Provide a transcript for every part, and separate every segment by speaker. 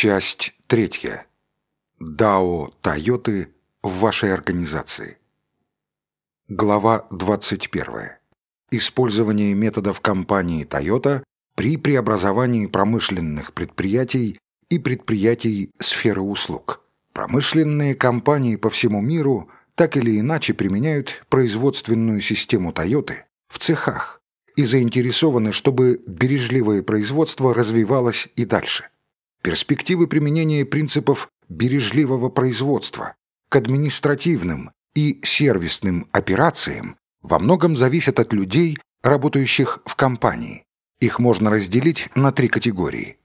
Speaker 1: Часть третья. Дао Тойоты в вашей организации. Глава 21. Использование методов компании Toyota при преобразовании промышленных предприятий и предприятий сферы услуг. Промышленные компании по всему миру так или иначе применяют производственную систему Toyota в цехах и заинтересованы, чтобы бережливое производство развивалось и дальше. Перспективы применения принципов бережливого производства к административным и сервисным операциям во многом зависят от людей, работающих в компании. Их можно разделить на три категории.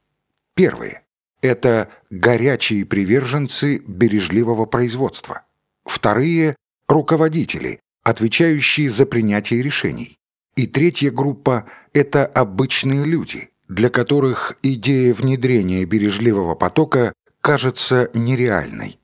Speaker 1: Первые – это горячие приверженцы бережливого производства. Вторые – руководители, отвечающие за принятие решений. И третья группа – это обычные люди, для которых идея внедрения бережливого потока кажется нереальной.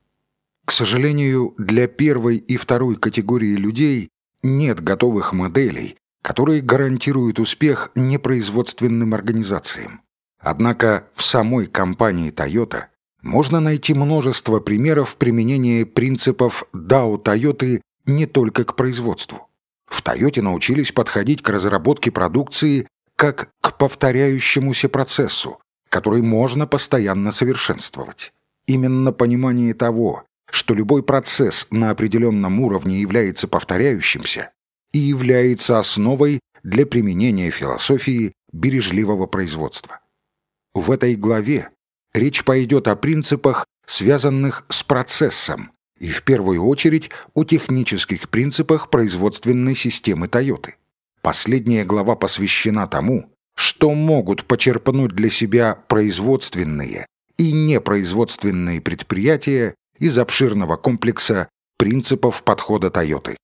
Speaker 1: К сожалению, для первой и второй категории людей нет готовых моделей, которые гарантируют успех непроизводственным организациям. Однако в самой компании Toyota можно найти множество примеров применения принципов DAO Toyota не только к производству. В Toyota научились подходить к разработке продукции как к повторяющемуся процессу, который можно постоянно совершенствовать. Именно понимание того, что любой процесс на определенном уровне является повторяющимся и является основой для применения философии бережливого производства. В этой главе речь пойдет о принципах, связанных с процессом, и в первую очередь о технических принципах производственной системы Toyota. Последняя глава посвящена тому, что могут почерпнуть для себя производственные и непроизводственные предприятия из обширного комплекса принципов подхода Toyota.